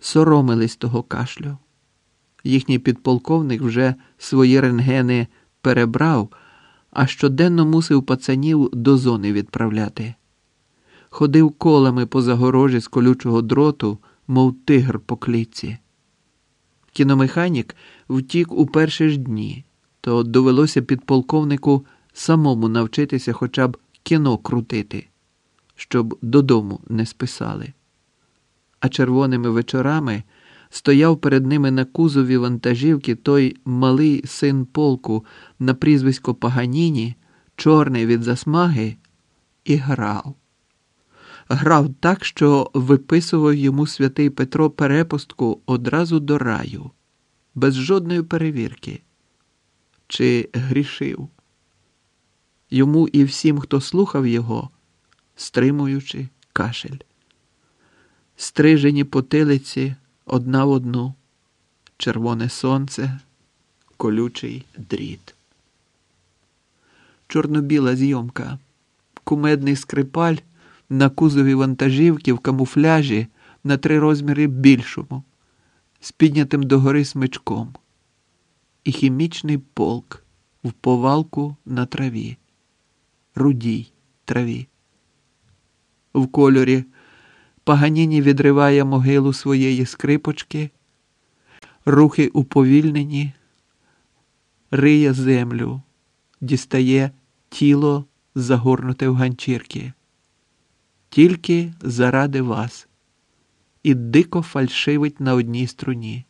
соромились того кашлю. Їхній підполковник вже свої рентгени перебрав, а щоденно мусив пацанів до зони відправляти. Ходив колами по загорожі з колючого дроту, мов тигр по клітці. Кіномеханік втік у перші ж дні, то довелося підполковнику самому навчитися хоча б кіно крутити, щоб додому не списали. А червоними вечорами стояв перед ними на кузові вантажівки той малий син полку на прізвисько Паганіні, чорний від засмаги, і грав. Грав так, що виписував йому святий Петро перепустку одразу до раю, без жодної перевірки. Чи грішив? Йому і всім, хто слухав його, стримуючи кашель. Стрижені потилиці одна в одну, червоне сонце, колючий дріт. Чорно-біла зйомка, кумедний скрипаль на кузові вантажівки в камуфляжі на три розміри більшому, з піднятим догори смичком, і хімічний полк в повалку на траві, рудій траві. В кольорі Паганіні відриває могилу своєї скрипочки, рухи уповільнені, риє землю, дістає тіло, загорнуте в ганчірки. Тільки заради вас, і дико фальшивить на одній струні.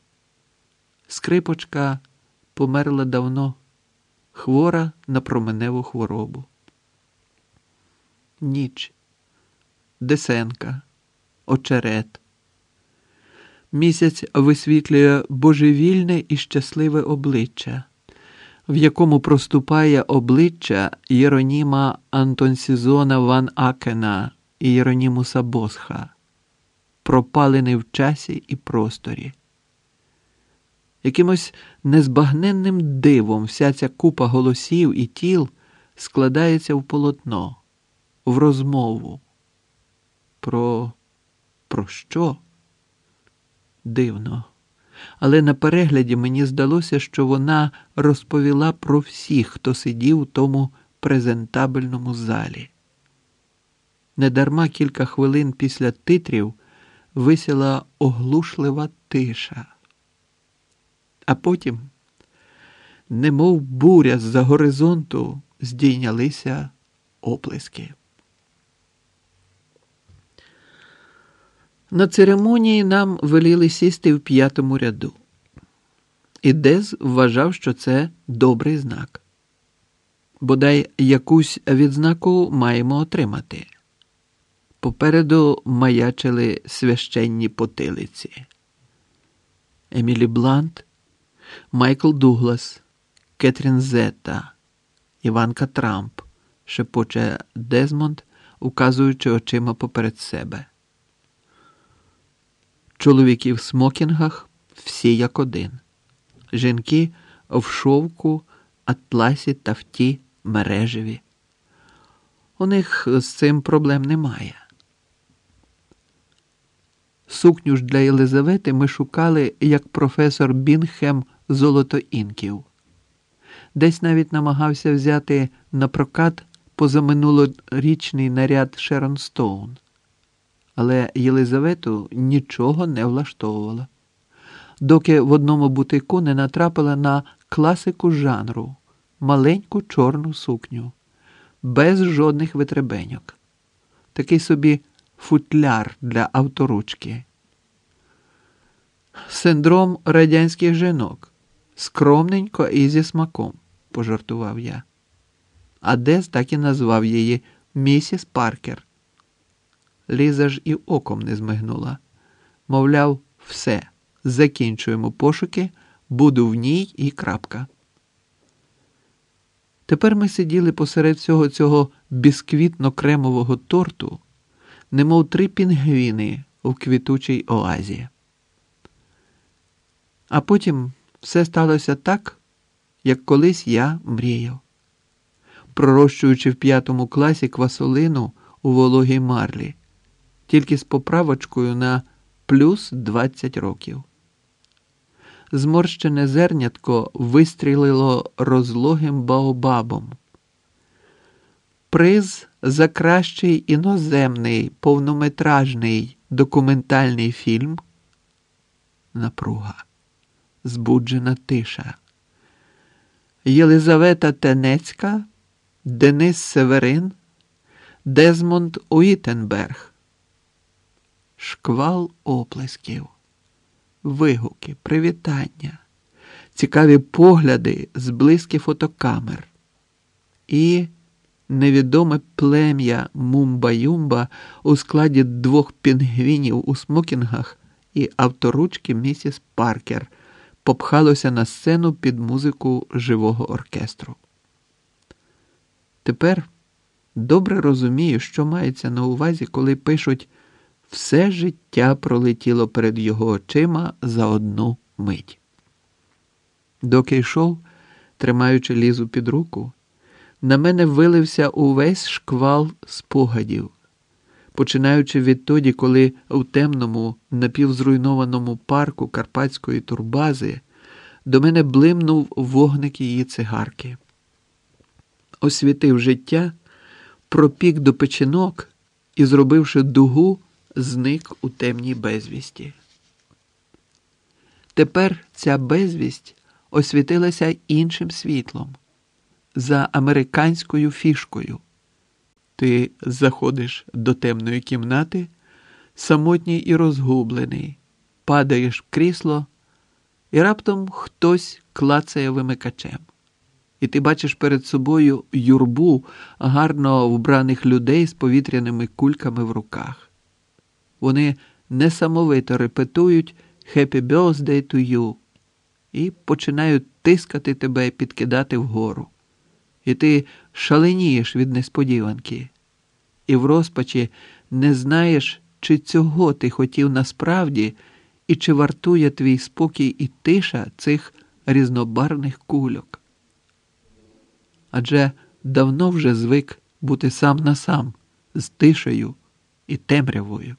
Скрипочка померла давно, хвора на променеву хворобу. Ніч, десенка очерет. Місяць висвітлює божевільне і щасливе обличчя, в якому проступає обличчя Єроніма Антонсізона Ван Акена і Єронімуса Босха, пропалений в часі і просторі. Якимось незбагненним дивом вся ця купа голосів і тіл складається в полотно, в розмову. Про про що? Дивно. Але на перегляді мені здалося, що вона розповіла про всіх, хто сидів у тому презентабельному залі. Недарма кілька хвилин після титрів висіла оглушлива тиша. А потім, немов буря з-за горизонту, здійнялися оплески. На церемонії нам веліли сісти в п'ятому ряду. І Дез вважав, що це добрий знак. Бодай якусь відзнаку маємо отримати. Попереду маячили священні потилиці. Емілі Блант, Майкл Дуглас, Кетрін Зетта, Іванка Трамп, шепоче Дезмонд, указуючи очима поперед себе. Чоловіки в смокінгах всі як один. Жінки в шовку, атласі, тафті, мережеві. У них з цим проблем немає. Сукню ж для Єлизавети ми шукали як професор Бінхем золотоінків. Десь навіть намагався взяти на прокат позаминулорічний наряд Шерон Стоун але Єлизавету нічого не влаштовувало, доки в одному бутику не натрапила на класику жанру маленьку чорну сукню, без жодних витребеньок, такий собі футляр для авторучки. Синдром радянських жінок. Скромненько і зі смаком, пожартував я. А Дес так і назвав її місіс Паркер. Ліза ж і оком не змигнула. Мовляв, все, закінчуємо пошуки, буду в ній і крапка. Тепер ми сиділи посеред всього цього бісквітно-кремового торту, немов три пінгвіни в квітучій оазі. А потім все сталося так, як колись я мріяв, пророщуючи в п'ятому класі квасолину у вологій марлі тільки з поправочкою на плюс 20 років. Зморщене зернятко вистрілило розлогим баобабом. Приз за кращий іноземний повнометражний документальний фільм. Напруга, збуджена тиша. Єлизавета Тенецька, Денис Северин, Дезмонд Уітенберг. Шквал оплесків, вигуки, привітання, цікаві погляди, з зблизькі фотокамер. І невідоме плем'я Мумба-Юмба у складі двох пінгвінів у смокінгах і авторучки місіс Паркер попхалося на сцену під музику живого оркестру. Тепер добре розумію, що мається на увазі, коли пишуть все життя пролетіло перед його очима за одну мить. Доки йшов, тримаючи лізу під руку, на мене вилився увесь шквал спогадів, починаючи відтоді, коли в темному напівзруйнованому парку карпатської турбази до мене блимнув вогник її цигарки, освітив життя, пропік до печінок і, зробивши дугу, зник у темній безвісті. Тепер ця безвість освітилася іншим світлом за американською фішкою. Ти заходиш до темної кімнати, самотній і розгублений, падаєш в крісло, і раптом хтось клацає вимикачем. І ти бачиш перед собою юрбу гарно вбраних людей з повітряними кульками в руках. Вони несамовито репетують «Happy birthday to you» і починають тискати тебе і підкидати вгору і ти шаленієш від несподіванки, і в розпачі не знаєш, чи цього ти хотів насправді, і чи вартує твій спокій і тиша цих різнобарвних кульок. Адже давно вже звик бути сам на сам з тишею і темрявою.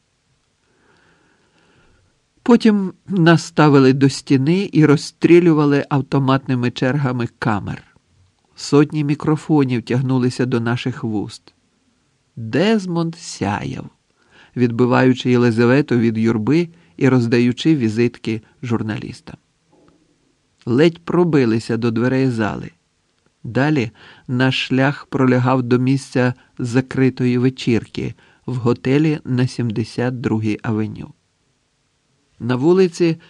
Потім нас ставили до стіни і розстрілювали автоматними чергами камер. Сотні мікрофонів тягнулися до наших вуст. Дезмонд сяяв, відбиваючи Єлизавету від юрби і роздаючи візитки журналістам. Ледь пробилися до дверей зали. Далі наш шлях пролягав до місця закритої вечірки в готелі на 72-й авеню. На вулиці